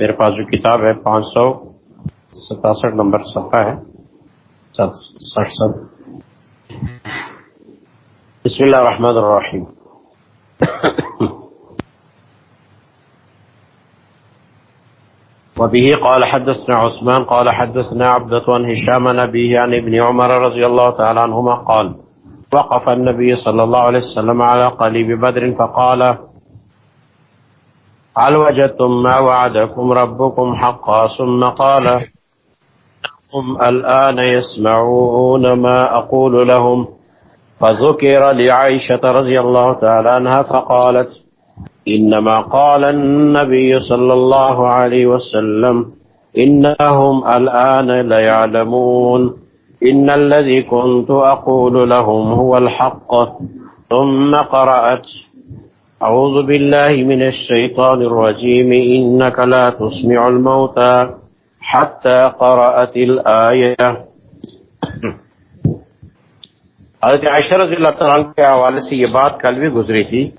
میرے پاس جو کتاب ہے، پانچ سو ستاسٹھ نمبر صفحہ ہے سٹھ سب بسم اللہ الرحمن الرحیم۔ وبه قال حدثنا عثمان، قال حدثنا عبدة عن هشام نبيه عن ابن عمر رضي الله تعالى عنهما قال وقف النبي صلى الله عليه وسلم على قليب بدر فقال هل وجدتم ما وعدكم ربكم حقا؟ ثم قال هم الآن يسمعون ما أقول لهم. فذكر لعائشة رضي الله تعالى عنها فقالت إنما قال النبي صلى الله عليه وسلم إنهم الآن ليعلمون. إن الذي كنت أقول لهم هو الحق. ثم قرأت أعوذ بالله من الشيطان الرجيم. إنك لا تسمع الموتى. حتى قرأت الآية. حضرت عائشہ رضی اللہ تعالیٰ کے حوالے سے یہ بات کل بھی گزری تھی۔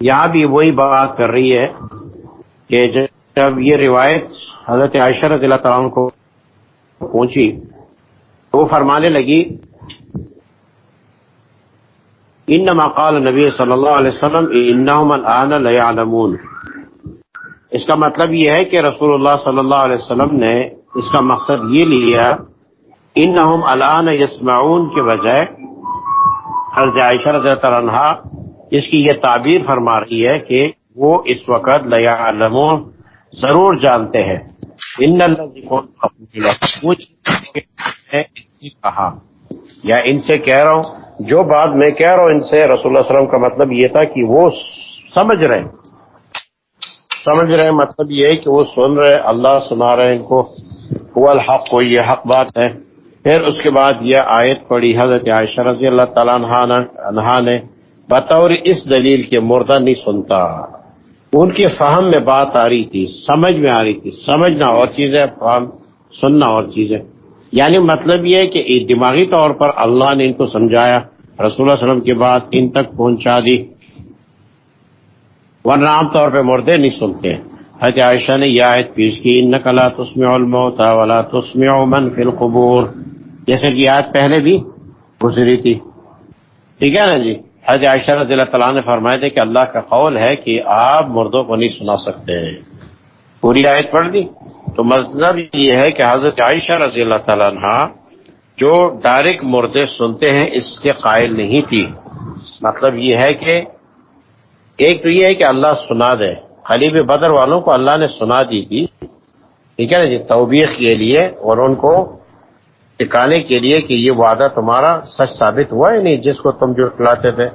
یہاں بھی وہی بات کر رہی ہے کہ جب یہ روایت حضرت عائشہ رضی اللہ تعالیٰ کو پہنچی تو وہ فرمانے لگی ان قال نبی صلی اللہ علیہ وسلم انہم الان لیعلمون اس کا مطلب یہ ہے کہ رسول اللہ صلی اللہ علیہ وسلم نے اس کا مقصد یہ لیا انہم الان یسمعون کے بجائے حضرت عائشہ رضی اللہ عنہ اس کی یہ تعبیر فرما رہی ہے کہ وہ اس وقت لیعلمون ضرور جانتے ہیں۔ ان کہا۔ یا ان سے کہہ رہا ہوں جو بات میں کہہ رہا ہوں، ان سے رسول اللہ علیہ وسلم کا مطلب یہ تھا کہ وہ سمجھ رہے سمجھ رہے مطلب یہ ہے کہ وہ سن رہے اللہ سنا رہے ان کو۔ وہ الحق کو، یہ حق بات ہے۔ پھر اس کے بعد یہ آیت پڑی حضرت عائشہ رضی اللہ تعالیٰ عنہ نے بطور اس دلیل کے مردہ نہیں سنتا۔ ان کے فہم میں بات آ رہی تھی، سمجھ میں آ رہی تھی۔ سمجھنا اور چیز ہے فہم، سننا اور چیز ہے یعنی مطلب یہ ہے کہ دماغی طور پر اللہ نے ان کو سمجھایا۔ رسول اللہ وسلم کی بات ان تک پہنچا دی۔ ورنہ عام طور پہ مردے نہیں سنتے۔ حضرت عائشہ نے یہ آیت پیش کی ان نقلا تسم الموت ولا تسم من فی القبور جیسے کہ آیت پہلے بھی گزری تھی۔ ٹھیک ہے نا جی؟ حضرت عائشہ رضی اللہ تعالیٰ نے فرمایا تھے کہ اللہ کا قول ہے کہ آپ مردوں کو نہیں سنا سکتے۔ پوری آیت پڑھ دی تو مطلب یہ ہے کہ حضرت عائشہ رضی اللہ تعالیٰ عنہ جو ڈائریکٹ مردے سنتے ہیں، اس کے قائل نہیں تھی۔ مطلب یہ ہے کہ ایک تو یہ ہے کہ اللہ سنا دے۔ خلیب بدر والوں کو اللہ نے سنا دی تھی۔ ٹھیک ہے نا جی؟ توبیخ کے لیے اور ان کو ٹکانے کے لیے کہ یہ وعدہ تمہارا سچ ثابت ہوا ہے نہیں؟ جس کو تم جو کھلاتے تھے۔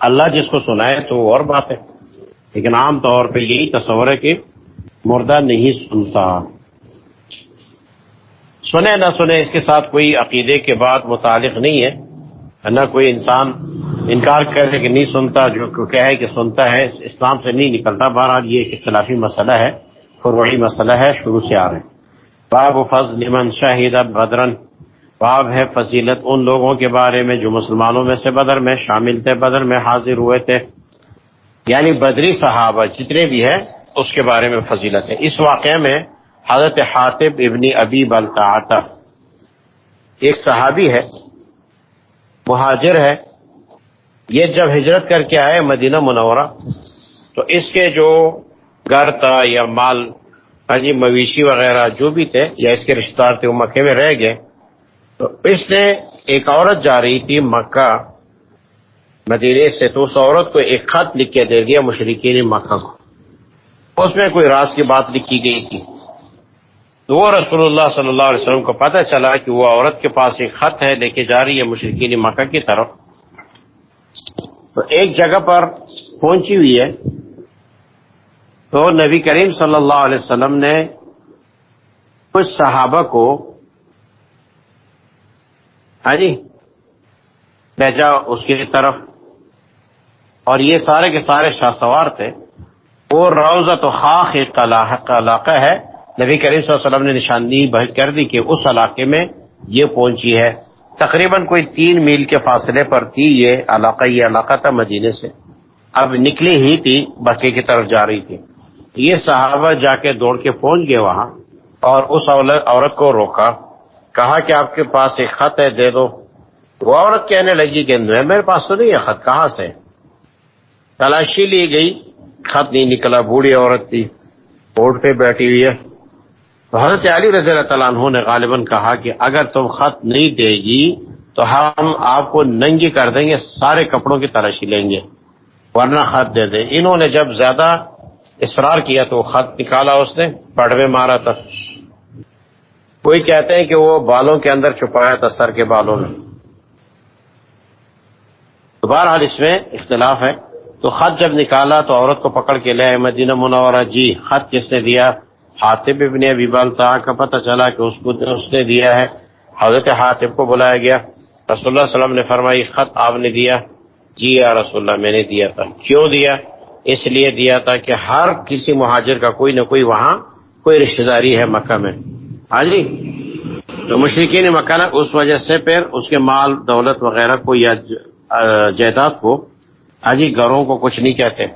اللہ جس کو سنائے تو اور بات ہے۔ لیکن عام طور پہ یہی تصور ہے کہ مردہ نہیں سنتا۔ سنے نہ سنے اس کے ساتھ کوئی عقیدے کے بعد متعلق نہیں ہے نہ کوئی انسان انکار کرے کہ نہیں سنتا، جو کہے کہ سنتا ہے، اسلام سے نہیں نکلتا۔ بہرحال یہ ایک اختلافی مسئلہ ہے فروعی مسئلہ ہے شروع سے آ رہے ہیں باب فضل من شاہد بدرن باب ہے فضیلت ان لوگوں کے بارے میں جو مسلمانوں میں سے بدر میں شامل تھے، بدر میں حاضر ہوئے تھے۔ یعنی بدری صحابہ جتنے بھی ہیں، اس کے بارے میں فضیلت ہے۔ اس واقعے میں حضرت حاطب ابن ابی بلتا ایک صحابی ہے، مہاجر ہے۔ یہ جب ہجرت کر کے آئے مدینہ منورہ، تو اس کے جو گھر تھا یا مال ہاں جی مویشی وغیرہ جو بھی تھے، یا اس کے رشتے دار تھے، وہ مکے میں رہ گئے۔ تو اس نے ایک عورت جا رہی تھی مکہ۔ مدینے سے تو اس عورت کو ایک خط لکھ کے دے دیا مشرقین مکہ کو۔ اس میں کوئی راز کی بات لکھی گئی تھی۔ تو وہ رسول اللہ صلی اللہ علیہ وسلم کو پتہ چلا کہ وہ عورت کے پاس ایک خط ہے لے کے جا رہی ہے مشرقین مکہ کی طرف۔ تو ایک جگہ پر پہنچی ہوئی ہے۔ تو نبی کریم صلی اللہ علیہ وسلم نے کچھ صحابہ کو ہاں جی بھیجا اس کی طرف۔ اور یہ سارے کے سارے شاہ سوار تھے۔ وہ روزہ تو خاص ایک علاقہ ہے۔ نبی کریم صلی اللہ علیہ وسلم نے نشاندہی کر دی کہ اس علاقے میں یہ پہنچی ہے۔ تقریباً کوئی تین میل کے فاصلے پر تھی یہ علاقہ یہ علاقہ تھا مدینے سے۔ اب نکلی ہی تھی بکے کی طرف جا رہی تھی۔ یہ صحابہ جا کے دوڑ کے پہنچ گئے وہاں اور اس عورت کو روکا۔ کہا کہ آپ کے پاس ایک خط ہے، دے دو۔ وہ عورت کہنے لگی کہ میرے پاس تو نہیں ہے خط، کہاں سے؟ تلاشی لی گئی، خط نہیں نکلا، بوڑھی عورت تھی۔ بورڈ پہ بیٹھی ہوئی ہے۔ تو حضرت علی رضی اللہ تعالیٰ عنہ نے غالباً کہا کہ اگر تم خط نہیں دے گی تو ہم آپ کو ننگی کر دیں گے، سارے کپڑوں کی تلاشی لیں گے، ورنہ خط دے دیں۔ انہوں نے جب زیادہ اصرار کیا تو خط نکالا اس نے، پڑوے مارا تھا۔ کوئی کہتے ہیں کہ وہ بالوں کے اندر چھپایا تھا، سر کے بالوں میں۔ تو بہرحال اس میں اختلاف ہے۔ تو خط جب نکالا تو عورت کو پکڑ کے لے مدینہ منورہ۔ جی خط کس نے دیا؟ حاطب ابن ابی بالتا کا پتہ چلا کہ اس کو اس نے دیا ہے۔ حضرت حاطب کو بلایا گیا۔ رسول اللہ علیہ وسلم نے فرمائی، خط آپ نے دیا۔ جی یا رسول اللہ، میں نے دیا تھا۔ کیوں دیا؟ اس لیے دیا تھا کہ ہر کسی مہاجر کا کوئی نہ کوئی وہاں کوئی رشتہ داری ہے مکہ میں۔ ہاں جی؟ تو مشرقین مکہ اس وجہ سے پھر اس کے مال، دولت وغیرہ کو یا جائیداد کو ہاں جی گھروں کو کچھ نہیں کہتے۔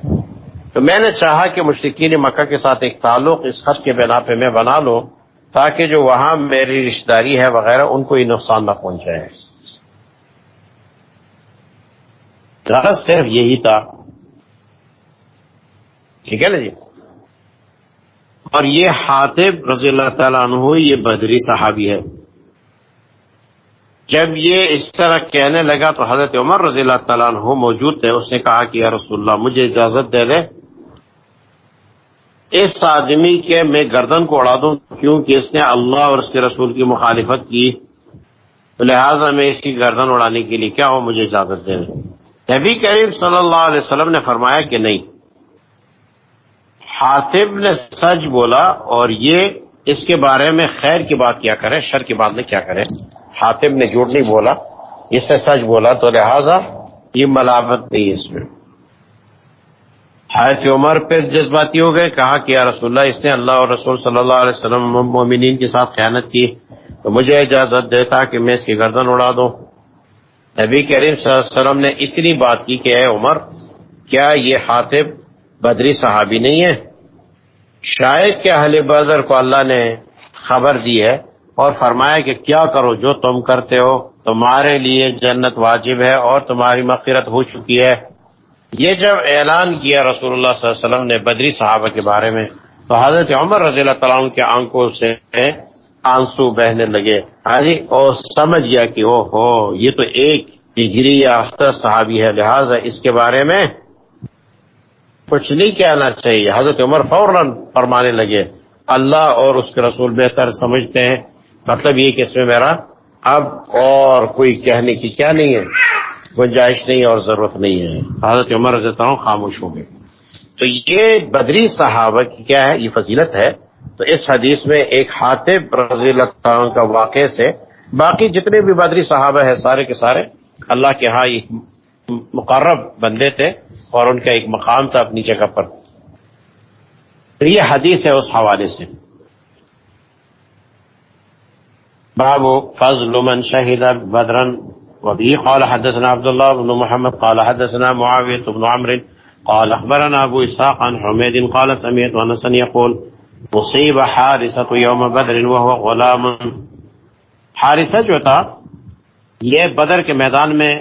تو میں نے چاہا کہ مشرقین مکہ کے ساتھ ایک تعلق اس خط کے بنا پہ میں بنا لوں تاکہ جو وہاں میری رشتہ داری ہے وغیرہ ان کو یہ نقصان نہ پہنچائے۔ غرض صرف یہی تھا۔ ٹھیک ہے نا جی؟ اور یہ حاطب رضی اللہ تعالیٰ عنہ یہ بدری صحابی ہے۔ جب یہ اس طرح کہنے لگا تو حضرت عمر رضی اللہ تعالیٰ عنہ موجود تھے، اس نے کہا کہ یا رسول اللہ مجھے اجازت دے دے اس آدمی کے میں گردن کو اڑا دوں کیونکہ اس نے اللہ اور اس کے رسول کی مخالفت کی؟ لہذا میں اس کی گردن اڑانے کے لیے کیا ہو مجھے اجازت دے دیں۔ نبی کریم صلی اللہ علیہ وسلم نے فرمایا کہ نہیں۔ حاطب نے سچ بولا اور یہ اس کے بارے میں خیر کی بات کیا کرے، شر کی بات میں کیا کرے۔ حاطب نے جھوٹ نہیں بولا، اس نے سچ بولا، تو لہذا یہ ملاوت نہیں اس میں۔ حضرت عمر پہ جذباتی ہو گئے، کہا کہ یا رسول اللہ، اس نے اللہ اور رسول صلی اللہ علیہ وسلم مومنین کے ساتھ خیانت کی، تو مجھے اجازت دیتا کہ میں اس کی گردن اڑا دوں۔ نبی کریم صلی اللہ علیہ وسلم نے اتنی بات کی کہ اے عمر، کیا یہ حاطب بدری صحابی نہیں ہے؟ شاید کہ اہل بدر کو اللہ نے خبر دی ہے اور فرمایا کہ کیا کرو، جو تم کرتے ہو، تمہارے لیے جنت واجب ہے اور تمہاری مغفرت ہو چکی ہے۔ یہ جب اعلان کیا رسول اللہ صلی اللہ علیہ وسلم نے بدری صحابہ کے بارے میں، تو حضرت عمر رضی اللہ تعالیٰ عنہ کے آنکھوں سے آنسو بہنے لگے۔ ہاں جی اور سمجھ گیا کہ او ہو، یہ تو ایک ڈگری یا اختر صحابی ہے، لہٰذا اس کے بارے میں کچھ نہیں کہنا چاہیے۔ حضرت عمر فوراً فرمانے لگے، اللہ اور اس کے رسول بہتر سمجھتے ہیں۔ مطلب یہ کہ اس میں میرا اب اور کوئی کہنے کی کیا نہیں ہے۔ گنجائش نہیں اور ضرورت نہیں ہے۔ حضرت عمر رضی اللہ عنہ خاموش ہو گئے تو یہ بدری صحابہ کی کیا ہے؟ یہ فضیلت ہے۔ تو اس حدیث میں ایک حاطب رضی اللہ عنہ کا واقع سے باقی جتنے بھی بدری صحابہ ہیں سارے کے سارے اللہ کے ہاں ایک مقرب بندے تھے اور ان کا ایک مقام تھا اپنی جگہ پر۔ تو یہ حدیث ہے اس حوالے سے۔ باب فضل من شهد بدرا وبه قال حدثنا عبد الله بن محمد قال حدثنا معاوية بن عمرو قال أخبرنا أبو إسحاق عن حميد قال سمعت أنسا يقول مصيب حارسة يوم بدر وهو غلام. حارثہ جو تھا، یہ بدر کے میدان میں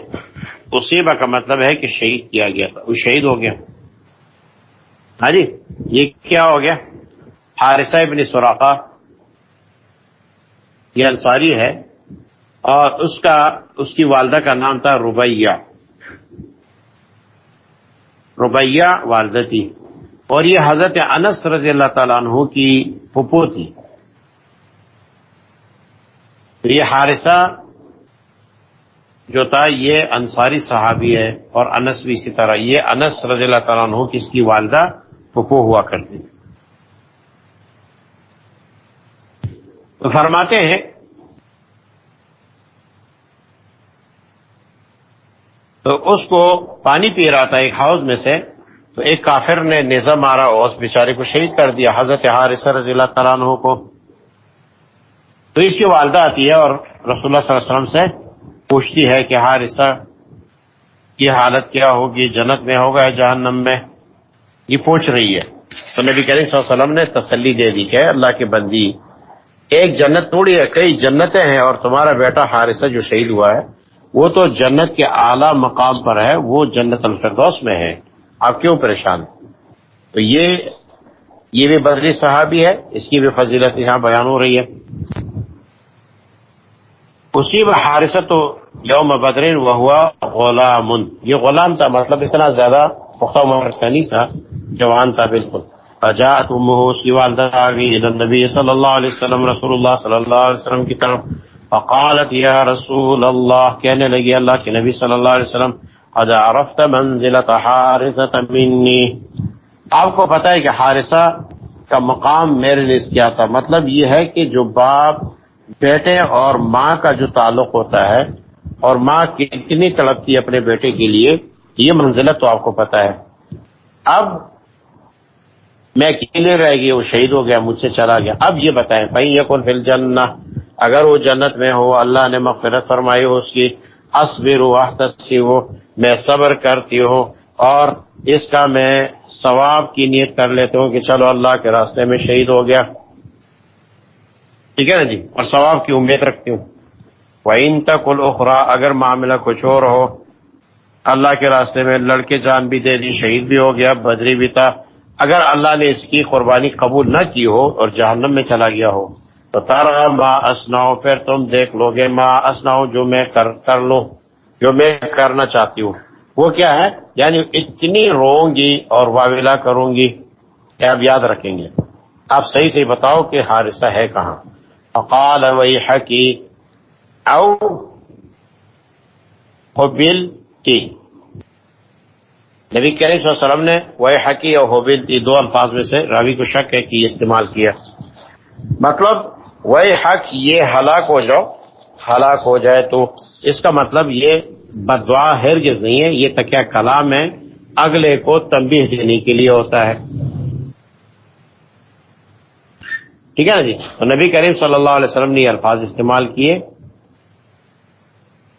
مصیبہ کا مطلب ہے کہ شہید کیا گیا تھا، وہ شہید ہو گیا۔ ہاں جی یہ کیا ہو گیا؟ حارثہ ابن سوراخا یہ انصاری ہے۔ اور اس کا، اس کی والدہ کا نام تھا ربیہ ربیہ والدہ تھی۔ اور یہ حضرت انس رضی اللہ تعالیٰ عنہ کی پھپھو تھی۔ یہ حارثہ جو تھا، یہ انصاری صحابی ہے اور انس بھی اسی طرح، یہ انس رضی اللہ تعالیٰ عنہ کی اس کی والدہ پھپھو ہوا کرتی تو فرماتے ہیں تو اس کو پانی پی رہا تھا ایک ہاؤس میں سے، تو ایک کافر نے نیزا مارا، اور اس بیچارے کو شہید کر دیا، حضرت حارث رضی اللہ تعالیٰ عنہ کو۔ تو اس کی والدہ آتی ہے اور رسول اللہ صلی اللہ علیہ وسلم سے پوچھتی ہے کہ حارثہ کی حالت کیا ہوگی؟ جنت میں ہوگا یا جہنم میں؟ یہ پوچھ رہی ہے۔ تو نبی کریم صلی اللہ علیہ وسلم نے تسلی دے دی کہ اللہ کی بندی، ایک جنت تھوڑی ہے، کئی جنتیں ہیں اور تمہارا بیٹا حارثہ جو شہید ہوا ہے وہ تو جنت کے اعلی مقام پر ہے، وہ جنت الفردوس میں ہے۔ آپ کیوں پریشان؟ تو یہ یہ بھی بدری صحابی ہے، اس کی بھی فضیلت یہاں بیان ہو رہی ہے۔ اسی میں حارثہ تو یوم بدرین وہ ہوا غلام۔ یہ غلام تھا مطلب اتنا زیادہ پختہ عمر کا نہیں تھا، جوان تھا بالکل۔ فجاءت امه، اس کی والدہ آگئی صلی اللہ علیہ وسلم، رسول اللہ صلی اللہ علیہ وسلم کی طرف۔ فقالت یا رسول اللہ کہنے لگی اللہ کے نبی صلی اللہ علیہ وسلم قد عرفت منزلت حارثت منی؟ آپ کو پتا ہے کہ حارثہ کا مقام میرے لیے کیا تھا؟ مطلب یہ ہے کہ جو باپ، بیٹے اور ماں کا جو تعلق ہوتا ہے، اور ماں کتنی تڑپتی ہے اپنے بیٹے کے لیے، یہ منزلت تو آپ کو پتا ہے۔ اب میں اکیلے رہ گئی، وہ شہید ہو گیا، مجھ سے چلا گیا۔ اب یہ بتائیں بھائی یہ کون فل جن اگر وہ جنت میں ہو، اللہ نے مغفرت فرمائی ہو اس کی اصبر ہو میں صبر کرتی ہوں اور اس کا میں ثواب کی نیت کر لیتا ہوں کہ چلو اللہ کے راستے میں شہید ہو گیا۔ ٹھیک ہے نا جی؟ اور ثواب کی امید رکھتی ہوں۔ وہ ان تک الاخرا اگر معاملہ کچھ اور ہو، اللہ کے راستے میں لڑکے جان بھی دے دی، شہید بھی ہو گیا، بدری بھی تھا اگر اللہ نے اس کی قربانی قبول نہ کی ہو اور جہنم میں چلا گیا ہو، تو تارا ماں اسناؤ، پھر تم دیکھ لو گے ماں اسناؤ جو میں کر کر لوں، جو میں کرنا چاہتی ہوں۔ وہ کیا ہے؟ یعنی اتنی روؤں گی اور واویلا کروں گی کہ آپ یاد رکھیں گے۔ آپ صحیح سے بتاؤ کہ حادثہ ہے کہاں۔ اقال وہی حقی او بل کی۔ نبی کریم صلی اللہ علیہ وسلم نے وہ حقی اور حوبل یہ دو الفاظ میں سے راوی کو شک ہے کہ یہ استعمال کیا۔ مطلب وہ حق یہ ہلاک ہو جاؤ، ہلاک ہو جائے تو۔ اس کا مطلب یہ بدعا ہرگز نہیں ہے، یہ تکیا کلام ہے، اگلے کو تنبیہ دینے کے لیے ہوتا ہے۔ ٹھیک ہے نا جی؟ تو نبی کریم صلی اللہ علیہ وسلم نے یہ الفاظ استعمال کیے۔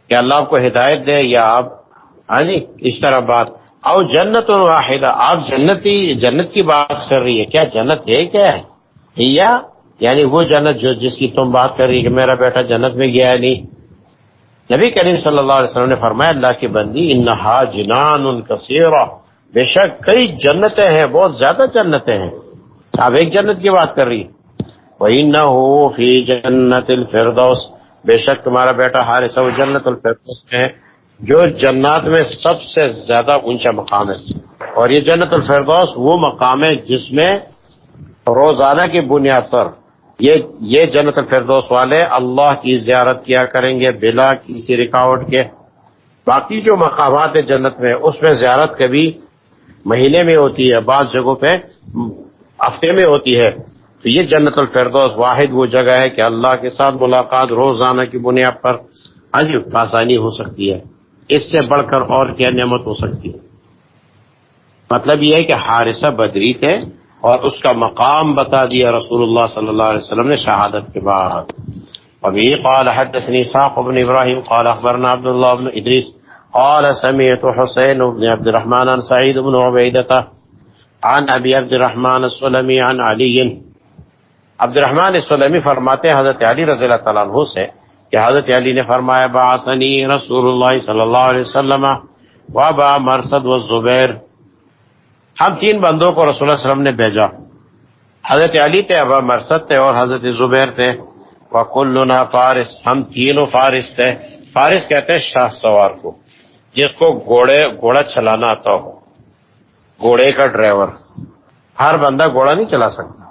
کہ اللہ آپ کو ہدایت دے یا آپ؟ ہاں جی اس طرح بات۔ او جنت واحدہ. آپ جنتی جنت کی بات کر رہی ہے. کیا جنت ہے کیا؟ ہے یا یعنی وہ جنت جو جس کی تم بات کر رہی ہے کہ میرا بیٹا جنت میں گیا ہے، نہیں. نبی کریم صلی اللہ علیہ وسلم نے فرمایا، اللہ کی بندی، انہا جنان ان کثیر بے شک کئی جنتیں ہیں، بہت زیادہ جنتیں ہیں. آپ ایک جنت کی بات کر رہی وہی نہ ہو فی جنت الفردوس. بے شک تمہارا بیٹا ہارس جنت الفردوس میں جو جنات میں سب سے زیادہ اونچا مقام ہے۔ اور یہ جنت الفردوس وہ مقام ہے جس میں روزانہ کی بنیاد پر یہ یہ جنت الفردوس والے اللہ کی زیارت کیا کریں گے، بلا کسی رکاوٹ کے۔ باقی جو مقامات ہیں جنت میں، اس میں زیارت کبھی مہینے میں ہوتی ہے، بعض جگہوں پہ ہفتے میں ہوتی ہے۔ تو یہ جنت الفردوس واحد وہ جگہ ہے کہ اللہ کے ساتھ ملاقات روزانہ کی بنیاد پر عجیب، آسانی ہو سکتی ہے۔ اس سے بڑھ کر اور کیا نعمت ہو سکتی ہے؟ مطلب یہ ہے کہ حارثہ بدری تھے اور اس کا مقام بتا دیا رسول اللہ صلی اللہ علیہ وسلم نے شہادت کے بعد۔ ابھی قال حدثني ساق بن ابراہیم قال اخبرنا عبد الله بن ادریس قال سمعت حسين بن عبد الرحمن عن سعيد بن عبيدة عن ابي عبد الرحمن السلمي عن علي عبد الرحمن السلمی فرماتے ہیں حضرت علی رضی اللہ تعالیٰ عنہ سے کہ حضرت علی نے فرمایا، بعثنی رسول اللہ صلی اللہ علیہ وسلم وابا مرسد و زبیر ہم تین بندوں کو رسول اللہ علیہ وسلم نے بھیجا۔ حضرت علی تھے، ابا مرسد تھے اور حضرت زبیر تھے۔ وکلنا فارس. ہم تینوں فارس تھے۔ فارس کہتے ہیں شاہ سوار کو، جس کو گھوڑے، گھوڑا چلانا آتا ہو۔ گھوڑے کا ڈرائیور۔ ہر بندہ گھوڑا نہیں چلا سکتا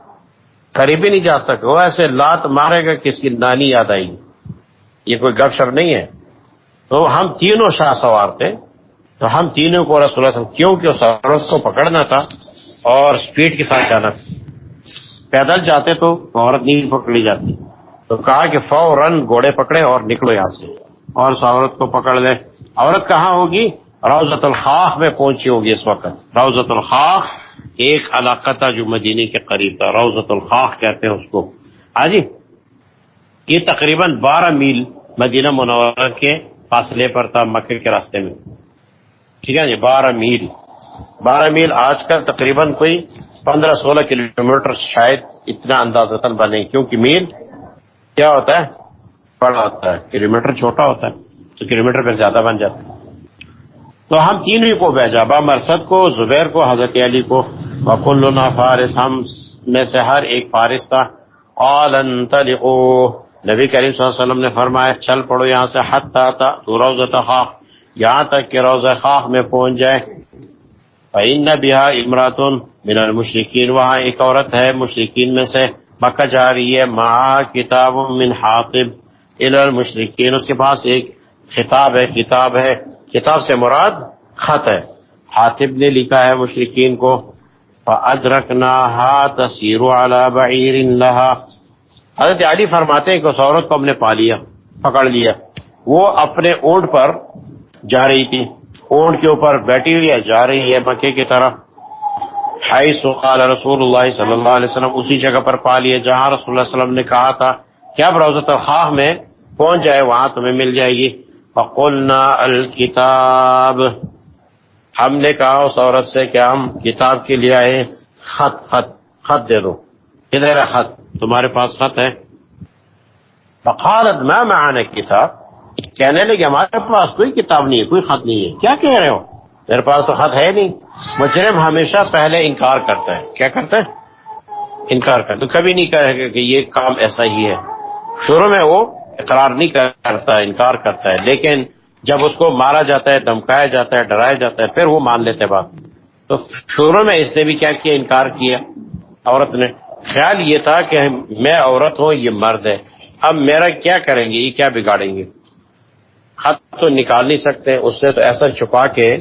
قریبی نہیں جا سکتا۔ وہ ایسے لات مارے گا کس کی نانی یاد آئی یہ کوئی گپ شپ نہیں ہے۔ تو ہم تینوں شاہ سوار تھے۔ تو ہم تینوں کو رسول اللہ کیوں کہ اس عورت کو پکڑنا تھا اور سپیڈ کے ساتھ جانا تھا؟ پیدل جاتے تو عورت نہیں پکڑی جاتی۔ تو کہا کہ فوراً گھوڑے پکڑے اور نکلو یہاں سے اور اس عورت کو پکڑ لے عورت کہاں ہوگی؟ روزت الخاق میں پہنچی ہوگی اس وقت۔ روزت الخاق ایک علاقہ تھا جو مدینے کے قریب تھا۔ روزت الخاق کہتے ہیں اس کو۔ ہاں جی؟ یہ تقریباً بارہ میل مدینہ منورہ کے فاصلے پر تھا مکے کے راستے میں۔ ٹھیک ہے جی بارہ میل۔ بارہ میل آج کل تقریباً کوئی پندرہ سولہ کلو میٹر شاید اتنا اندازہ بنے۔ کیونکہ میل کیا ہوتا ہے؟ بڑا ہوتا ہے۔ کلو میٹر چھوٹا ہوتا ہے، تو کلو میٹر پھر زیادہ بن جاتا ہے۔ تو ہم تینوں کو بھیجا، با مرسد کو، زبیر کو، حضرت علی کو۔ وکلنا فارس، ہم میں سے ہر ایک فارس تھا۔ قال انطلقوا۔ نبی کریم صلی اللہ علیہ وسلم نے فرمایا، چل پڑو یہاں سے حتی تا تو روزہ خاک یہاں تک کہ روزہ خاک میں پہنچ جائے۔ فَإِنَّ بِهَا إِمْرَاتٌ من المشرکین وہاں ایک عورت ہے مشرکین میں سے مکہ جا رہی ہے۔ مع کتاب من حاطب الى المشرکین اس کے پاس ایک خطاب ہے، کتاب ہے۔ کتاب سے مراد خط ہے۔ حاطب نے لکھا ہے مشرقین کو، فَأَدْرَكْنَاهَا تَسِيرُ عَلَى بَعِيرٍ لَهَا۔ حضرت علی فرماتے ہیں کہ اس عورت کو ہم نے پا لیا، پکڑ لیا۔ وہ اپنے اونٹ پر جا رہی تھی۔ اونٹ کے اوپر بیٹھی ہوئی ہے، جا رہی ہے مکے کی طرف۔ قال رسول اللہ صلی اللہ علیہ وسلم، اسی جگہ پر پا لیا جہاں رسول اللہ علیہ وسلم نے کہا تھا کہ اب روزت الخواہ میں پہنچ جائے، وہاں تمہیں مل جائے گی۔ فقلنا الکتاب۔ ہم نے کہا اس عورت سے کہ ہم کتاب کے لیے آئے خط خط خط دے دو۔ کدھر ہے خط، تمہارے پاس خط ہے۔ فقالت ما معانا کتاب؟ کہنے لگے ہمارے پاس کوئی کتاب نہیں ہے، کوئی خط نہیں ہے۔ کیا کہہ رہے ہو؟ میرے پاس تو خط ہے نہیں۔ مجرم ہمیشہ پہلے انکار کرتا ہے۔ کیا کرتا ہے؟ انکار کرتا تو کبھی نہیں کہے گا کہ یہ کام ایسا ہی ہے۔ شروع میں وہ اقرار نہیں کرتا، انکار کرتا ہے۔ لیکن جب اس کو مارا جاتا ہے دمکایا جاتا ہے، ڈرایا جاتا ہے، پھر وہ مان لیتے بات۔ تو شروع میں اس نے بھی کیا کیا؟ انکار کیا۔ عورت نے خیال یہ تھا کہ میں عورت ہوں، یہ مرد ہے۔ اب میرا کیا کریں گے؟ یہ کیا بگاڑیں گے؟ خط تو نکال نہیں سکتے۔ اس نے تو ایسا چھپا کے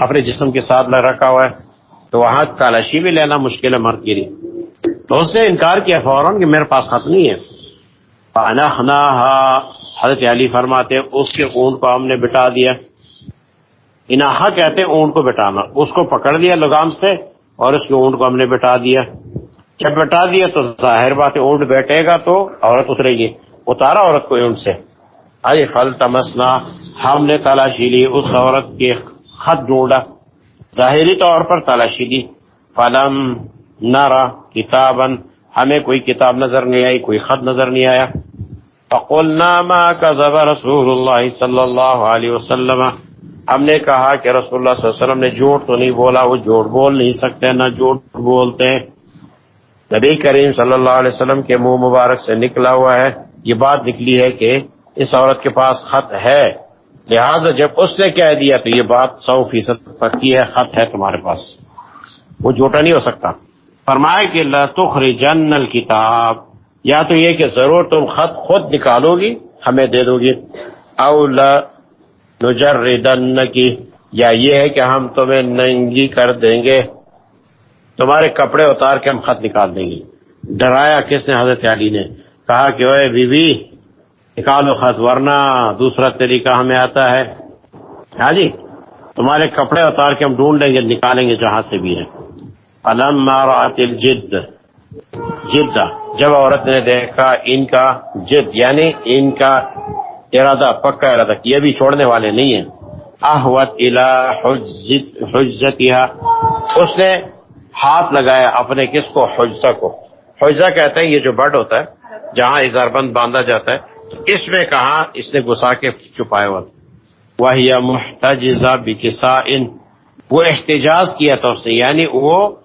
اپنے جسم کے ساتھ لگ رکھا ہوا ہے۔ تو وہاں تالاشی بھی لینا مشکل ہے مرد کے لیے۔ تو اس نے انکار کیا فوراً کہ میرے پاس خط نہیں ہے۔ حضرت علی فرماتے اس کے اونٹ کو ہم نے بٹا دیا۔ اناحا کہتے اونٹ کو بٹانا۔ اس کو پکڑ دیا لگام سے اور اس کے اونٹ کو ہم نے بٹا دیا۔ جب بٹا دیا تو ظاہر بات ہے، اونٹ بیٹھے گا تو عورت اترے گی۔ اتارا عورت کو اونٹ سے۔ ارے فل تمسنا، ہم نے تلاشی لی، اس عورت کے خط ڈھونڈا۔ ظاہری طور پر تلاشی لی فلم نارا کتابن ہمیں کوئی کتاب نظر نہیں آئی، کوئی خط نظر نہیں آیا۔ فقلنا ما كذب رسول اللہ صلی اللہ علیہ وسلم۔ ہم نے کہا کہ رسول اللہ صلی اللہ علیہ وسلم نے جھوٹ تو نہیں بولا، وہ جھوٹ بول نہیں سکتے، نہ جھوٹ بولتے۔ ہیں نبی کریم صلی اللہ علیہ وسلم کے منہ مبارک سے نکلا ہوا ہے۔ یہ بات نکلی ہے کہ اس عورت کے پاس خط ہے۔ لہذا جب اس نے کہہ دیا تو یہ بات سو فیصد پکی ہے، خط ہے تمہارے پاس۔ وہ جھوٹا نہیں ہو سکتا۔ فرمائے کہ لتخرجن الکتاب۔ یا تو یہ کہ ضرور تم خط خود نکالو گی، ہمیں دے دو گی۔ او نجردن کی یا یہ ہے کہ ہم تمہیں ننگی کر دیں گے۔ تمہارے کپڑے اتار کے ہم خط نکال دیں گے۔ ڈرایا کس نے حضرت علی نے؟ کہا کہ اوے بی بی نکالو خط ورنہ دوسرا طریقہ ہمیں آتا ہے؟ ہاں جی تمہارے کپڑے اتار کے ہم ڈھونڈ لیں گے، نکالیں گے جہاں سے بھی ہے علم مارات الجد، جدہ، جب عورت نے دیکھا ان کا جد یعنی ان کا ارادہ، پکا ارادہ، یہ بھی چھوڑنے والے نہیں ہیں۔ احوت حجت اس نے ہاتھ لگایا اپنے کس کو؟ حجزہ کو۔ حجزہ کہتے ہیں، یہ جو بڈ ہوتا ہے، جہاں اظہار بند باندھا جاتا ہے، تو اس میں کہا اس نے گسا کے چھپایا ہوا وہ محتجزہ بکسا ان وہ احتجاج کیا تھا اس نے یعنی وہ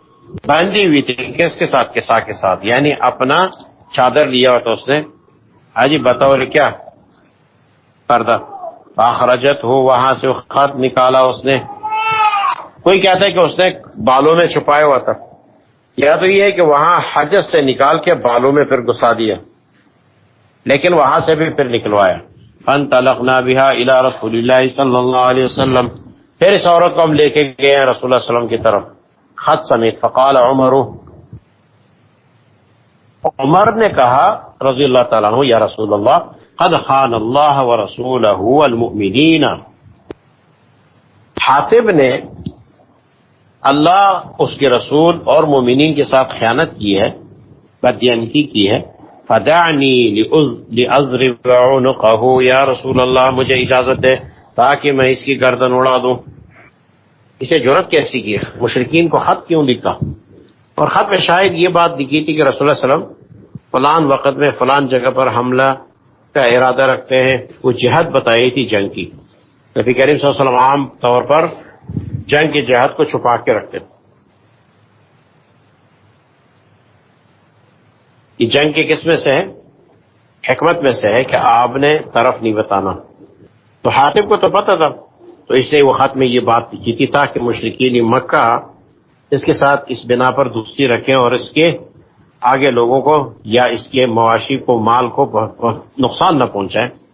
باندھی ہوئی تھی کس کے ساتھ؟ کسا کے ساتھ۔ یعنی اپنا چادر لیا ہوا تھا اس نے۔ ہاں حاجی بطور کیا؟ پردہ۔ آخرجت ہو، وہاں سے خط نکالا اس نے۔ کوئی کہتا ہے کہ اس نے بالوں میں چھپایا ہوا تھا۔ یا تو یہ ہے کہ وہاں حجت سے نکال کے بالوں میں پھر گسا دیا۔ لیکن وہاں سے بھی پھر نکلوایا۔ فن تلقنا بہا الا رسول اللہ صلی اللہ علیہ وسلم۔ پھر اس عورت کو ہم لے کے گئے ہیں رسول اللہ علیہ وسلم کی طرف۔ خط سمیت فقال عمر عمر نے کہا رضی اللہ تعالیٰ عنہ، یا رسول اللہ، قد خان اللہ و رسول المؤمنین حاطب نے اللہ اس کے رسول اور مومنین کے ساتھ خیانت کی ہے، بدیانتی کی ہے۔ فدعنی لأضرب عنقه یا رسول اللہ، مجھے اجازت دے تاکہ میں اس کی گردن اڑا دوں۔ اسے جرت کیسی کی؟ مشرقین کو خط کیوں لکھا؟ اور خط میں شاید یہ بات لکھی تھی کہ رسول اللہ علیہ وسلم فلان وقت میں فلان جگہ پر حملہ کا ارادہ رکھتے ہیں۔ وہ جہد بتائی تھی جنگ کی۔ نبی کریم صلی اللہ علیہ وسلم عام طور پر جنگ کی جہد کو چھپا کے رکھتے تھے یہ جنگ کے کس میں سے ہے؟ حکمت میں سے ہے کہ آپ نے طرف نہیں بتانا۔ تو حاطب کو تو پتہ تھا، تو اس لیے وہ خط میں یہ بات لکھی تھی، تاکہ مشرقین مکہ اس کے ساتھ اس بنا پر دوستی رکھیں اور اس کے آگے لوگوں کو یا اس کے معاشی کو، مال کو نقصان نہ پہنچائے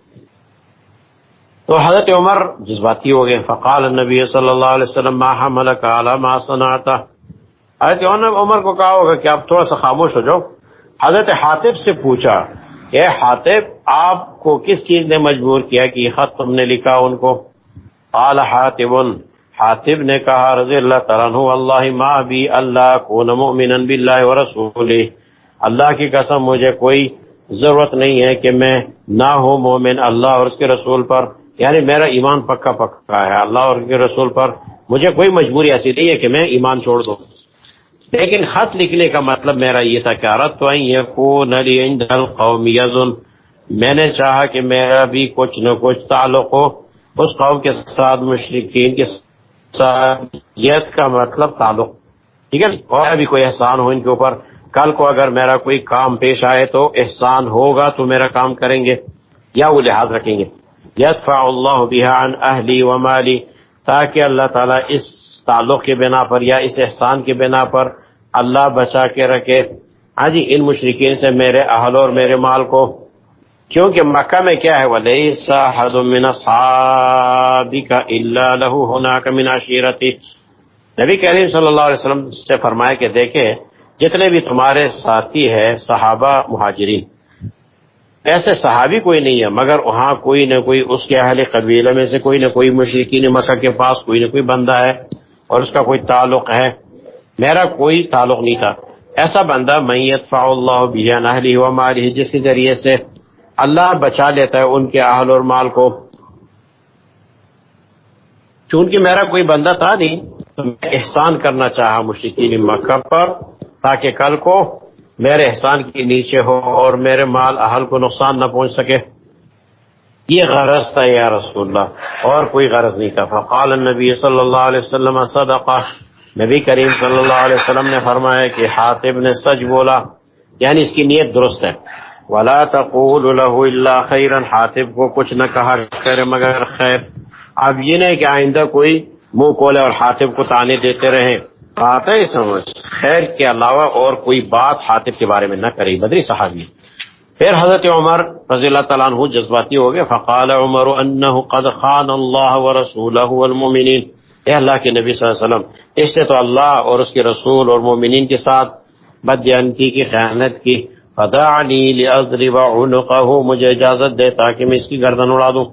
تو حضرت عمر جذباتی ہو گئے، فقال نبی صلی اللہ علیہ وسلم، ما حملک علی ما صنعتا حضرت عمر کو کہا ہوگا کہ آپ تھوڑا سا خاموش ہو جاؤ۔ حضرت حاطب سے پوچھا کہ حاطب، آپ کو کس چیز نے مجبور کیا کہ خط تم نے لکھا ان کو؟ قال حاطب حاطب نے کہا، رضی اللہ تعالیٰ اللہ ما بھی اللہ کو مؤمنا باللہ ورسولہ اللہ کی قسم، مجھے کوئی ضرورت نہیں ہے کہ میں نہ ہوں مومن اللہ اور اس کے رسول پر۔ یعنی میرا ایمان پکا پکا ہے۔ اللہ اور کے رسول پر مجھے کوئی مجبوری ایسی نہیں ہے کہ میں ایمان چھوڑ دوں۔ لیکن خط لکھنے کا مطلب میرا یہ تھا کہ عرت تو یکون میں نے چاہا کہ میرا بھی کچھ نہ کچھ تعلق ہو۔ اس قوم کے ساتھ مشرقین کے ساتھ کا مطلب تعلق۔ ٹھیک ہے؟ اور بھی کوئی احسان ہو ان کے اوپر۔ کل کو اگر میرا کوئی کام پیش آئے تو احسان ہوگا تو میرا کام کریں گے یا وہ لحاظ رکھیں گے۔ یدفع اللہ بها عن اہلی و مالی، تاکہ اللہ تعالیٰ اس تعلق کے بنا پر یا اس احسان کے بنا پر اللہ بچا کے رکھے۔ ہاں جی ان مشرقین سے میرے اہل اور میرے مال کو، کیونکہ مکہ میں کیا ہے؟ وَلَيْسَ حَدٌ مِّنَ أَصْحَابِكَ إِلَّا لَهُ هُنَاكَ مِنْ عَشِيرَتِ۔ نبی کریم صلی اللہ علیہ وسلم سے فرمائے کہ دیکھیں، جتنے بھی تمہارے ساتھی ہیں، صحابہ، مہاجرین ایسے صحابی کوئی نہیں ہے، مگر وہاں کوئی نہ کوئی اس کے اہل قبیلے میں سے کوئی نہ کوئی مشرقین مکہ کے پاس کوئی نہ کوئی بندہ ہے اور اس کا کوئی تعلق ہے۔ میرا کوئی تعلق نہیں تھا۔ ایسا بندہ میت فا اللہ بیان اہلی و مالی جس کے ذریعے سے اللہ بچا لیتا ہے ان کے اہل اور مال کو۔ چونکہ میرا کوئی بندہ تھا نہیں، تو میں احسان کرنا چاہا مشرقین مکہ پر تاکہ کل کو میرے احسان کے نیچے ہو اور میرے مال اہل کو نقصان نہ پہنچ سکے۔ یہ غرض تھا یا رسول اللہ۔ اور کوئی غرض نہیں تھا۔ فقال النبی صلی اللہ علیہ وسلم، صدقہ۔ نبی کریم صلی اللہ علیہ وسلم نے فرمایا کہ حاطب نے سچ بولا یعنی اس کی نیت درست ہے۔ ولا تقول له الا خيرا۔ حاطب کو کچھ نہ کہا کرے مگر خیر۔ اب یہ نہیں کہ آئندہ کوئی منہ کھولے اور حاطب کو تانے دیتے رہیں۔ آتا ہے سمجھ۔ خیر کے علاوہ اور کوئی بات حاطب کے بارے میں نہ کرے، بدری صحابی پھر حضرت عمر رضی اللہ تعالیٰ عنہ جذباتی ہو گئے۔ فقال عمر انه قد خان اللہ ورسولہ والمؤمنین۔ اے اللہ کے نبی صلی اللہ علیہ وسلم، اس نے تو اللہ اور اس کے رسول اور مومنین کے ساتھ بدیانتی کی، خیانت کی۔ فدعنی لأضرب عنقه مجھے اجازت دے تاکہ میں اس کی گردن اڑا دوں۔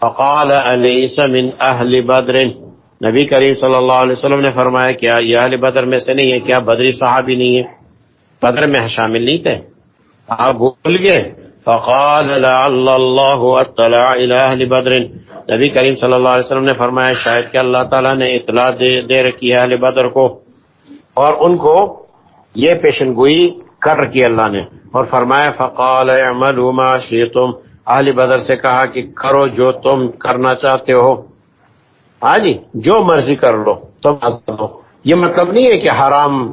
فقال علیس من اہل بدر؟ نبی کریم صلی اللہ علیہ وسلم نے فرمایا کیا یہ اہل بدر میں سے نہیں ہے کیا بدری صحابی نہیں ہے؟ بدر میں شامل نہیں تھے۔ آپ بھول گئے۔ فقال اللہ اطلع الى بدر۔ نبی کریم صلی اللہ علیہ وسلم نے فرمایا شاید کہ اللہ تعالیٰ نے اطلاع دے, دے رکھی ہے اہل بدر کو۔ اور ان کو یہ پیشن گوئی کر رکھی اللہ نے۔ اور فرمایا فقال اعملوا ما شئتم۔ اہل بدر سے کہا کہ کرو جو تم کرنا چاہتے ہو۔ ہاں جی جو مرضی کر لو تم یہ مطلب نہیں ہے کہ حرام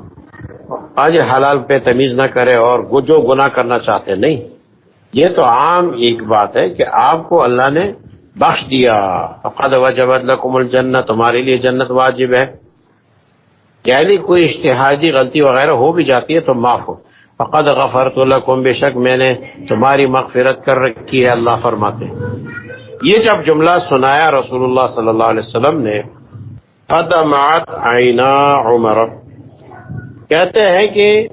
آج حلال پہ تمیز نہ کرے اور جو گناہ کرنا چاہتے نہیں۔ یہ تو عام ایک بات ہے کہ آپ کو اللہ نے بخش دیا۔ فقد وجبت لکم الجنہ تمہارے لیے جنت واجب ہے۔ یعنی کوئی اشتہادی غلطی وغیرہ ہو بھی جاتی ہے تو معاف ہو۔ فقد غفرت لکم بے شک میں نے تمہاری مغفرت کر رکھی ہے، اللہ فرماتے یہ جب جملہ سنایا رسول اللہ صلی اللہ علیہ وسلم نے قدمات عینا عمر۔ کہتے ہیں کہ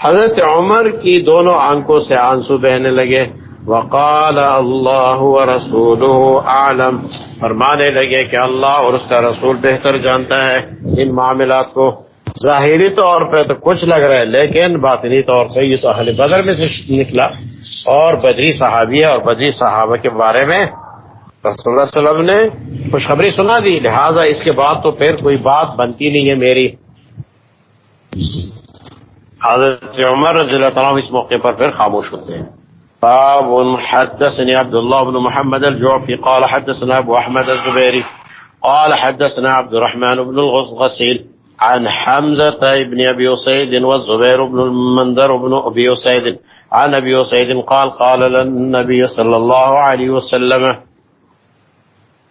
حضرت عمر کی دونوں آنکھوں سے آنسو بہنے لگے۔ وقال اللہ رسول عالم فرمانے لگے کہ اللہ اور اس کا رسول بہتر جانتا ہے ان معاملات کو۔ ظاہری طور پہ تو کچھ لگ رہا ہے، لیکن باطنی طور پہ یہ تو اہل بدر میں سے نکلا۔ اور بدری صحابی ہے، اور بدری صحابہ کے بارے میں رسول اللہ علیہ وسلم نے خوشخبری سنا دی، لہذا اس کے بعد تو پھر کوئی بات بنتی نہیں ہے میری۔ حضرت عمر رضی اللہ تعالیٰ اس موقع پر پھر خاموش ہوتے ہیں۔ باب حدثني عبد الله بن محمد الجعفي قال حدثنا ابو احمد الزبيري قال حدثنا عبد الرحمن بن الغسيل عن حمزة بن ابي سعيد والزبير بن المنذر بن ابي سعيد عن ابي سعيد قال قال للنبي صلى الله عليه وسلم،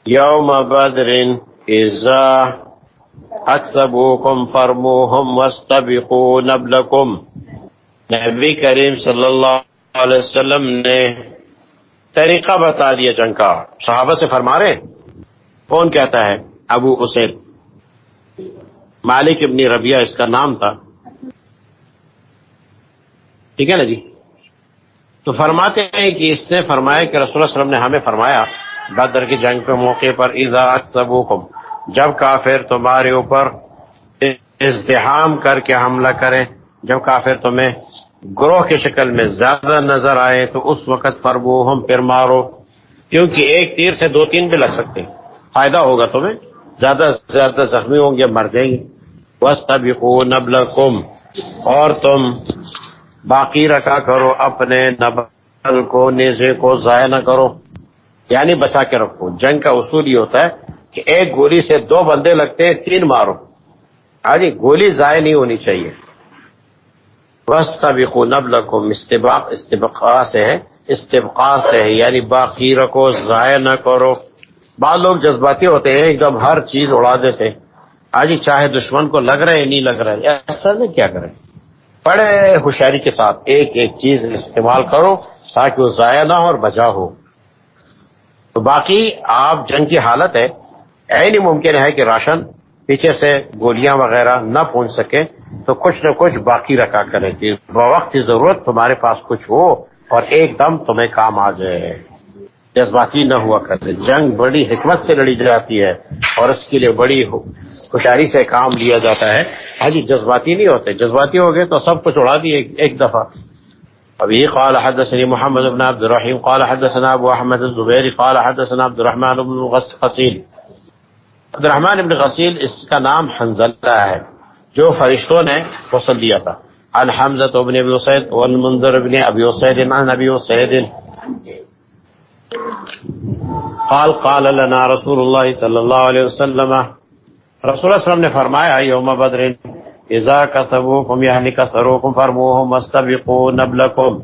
يوم بدر اذا اکسبوکم فرموہم واستبقوا نبلکم نبی کریم صلی اللہ علیہ وسلم نے طریقہ بتا دیا جنگ کا. صحابہ سے فرما رہے کون کہتا ہے؟ ابو اسید. مالک ابن ربیہ اس کا نام تھا۔ ٹھیک ہے نا جی؟ تو فرماتے ہیں کہ اس نے فرمایا کہ رسول اللہ علیہ وسلم نے ہمیں فرمایا، بدر کی جنگ کے موقع پر، اذا اکسبوکم، جب کافر تمہارے اوپر ازدحام کر کے حملہ کریں، جب کافر تمہیں گروہ کی شکل میں زیادہ نظر آئے، تو اس وقت پر وہ ہم پھر مارو، کیونکہ ایک تیر سے دو تین بھی لگ سکتے۔ فائدہ ہوگا تمہیں۔ زیادہ سے زیادہ زخمی ہوں گے، مر جائیں گے۔ بس تبھی نبل اور تم باقی رکھا کرو، اپنے نبل کو، نیزے کو ضائع نہ کرو۔ یعنی بچا کے رکھو۔ جنگ کا اصول یہ ہوتا ہے کہ ایک گولی سے دو بندے لگتے ہیں، تین مارو۔ ہاں جی گولی ضائع نہیں ہونی چاہیے۔ بس تبھی خو نب استباق استبقا سے ہے۔ استبقا سے ہے یعنی باقی رکھو، ضائع نہ کرو۔ بعض لوگ جذباتی ہوتے ہیں، ایک دم ہر چیز اڑا دیتے ہاں جی چاہے دشمن کو لگ رہے، نہیں لگ رہے، ایسا نہیں کیا کریں۔ بڑے ہوشیاری کے ساتھ ایک ایک چیز استعمال کرو تاکہ وہ ضائع نہ ہو اور بچا ہو۔ تو باقی آپ جنگ کی حالت ہے۔ نہیں ممکن ہے کہ راشن پیچھے سے گولیاں وغیرہ نہ پہنچ سکے۔ تو کچھ نہ کچھ باقی رکھا کرے کہ بوقت کی ضرورت تمہارے پاس کچھ ہو اور ایک دم تمہیں کام آ جائے۔ جذباتی نہ ہوا کرتے۔ جنگ بڑی حکمت سے لڑی جاتی ہے اور اس کے لیے بڑی ہوشیاری سے کام لیا جاتا ہے۔ ہاں جی جذباتی نہیں ہوتے۔ جذباتی ہو گئے تو سب کچھ اڑا دیے ایک دفعہ۔ ابھی قال حدثني محمد بن عبد الرحيم قال حدثنا ابو احمد الزبيري قال حدثنا عبد الرحمن بن غسيل عبد الرحمن ابن غسیل اس کا نام حنزلہ ہے، جو فرشتوں نے غسل دیا تھا۔ عن حمزة ابن ابي سعيد والمنذر ابن ابي سعيد عن ابي سعيد قال قال لنا رسول الله صلى الله عليه وسلم، رسول اللہ وسلم نے فرمایا یوم بدر، اذا کسبوکم یعنی کسروکم، فرموہم واستبقوا نبلکم۔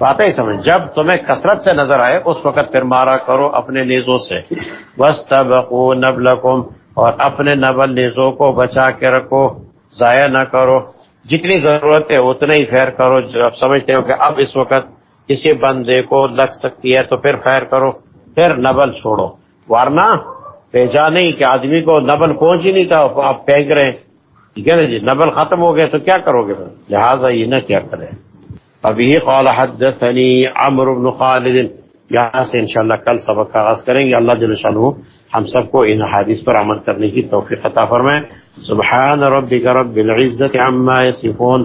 بات ہی سمجھ، جب تمہیں کثرت سے نظر آئے، اس وقت پھر مارا کرو اپنے نیزوں سے۔ بس تب نبلکم اور اپنے نبل نیزوں کو بچا کے رکھو، ضائع نہ کرو۔ جتنی ضرورت ہے اتنا ہی فیر کرو۔ جب سمجھتے ہو کہ اب اس وقت کسی بندے کو لگ سکتی ہے تو پھر فیر کرو، پھر نبل چھوڑو۔ ورنہ بھیجا نہیں کہ آدمی کو نبل پہنچ ہی نہیں تھا، آپ پھینک رہے ہیں۔ ٹھیک ہے نا جی؟ نبل ختم ہو گئے تو کیا کرو گے لہٰذا یہ نہ کیا کریں۔ ابھی قال حدثني عمرو بن خالد۔ یہاں سے انشاءاللہ کل سبق کا آغاز کریں گے۔ اللہ جل شانہ ہم سب کو ان حدیث پر عمل کرنے کی توفیق عطا فرمائے۔ سبحان ربك رب العزة عما يصفون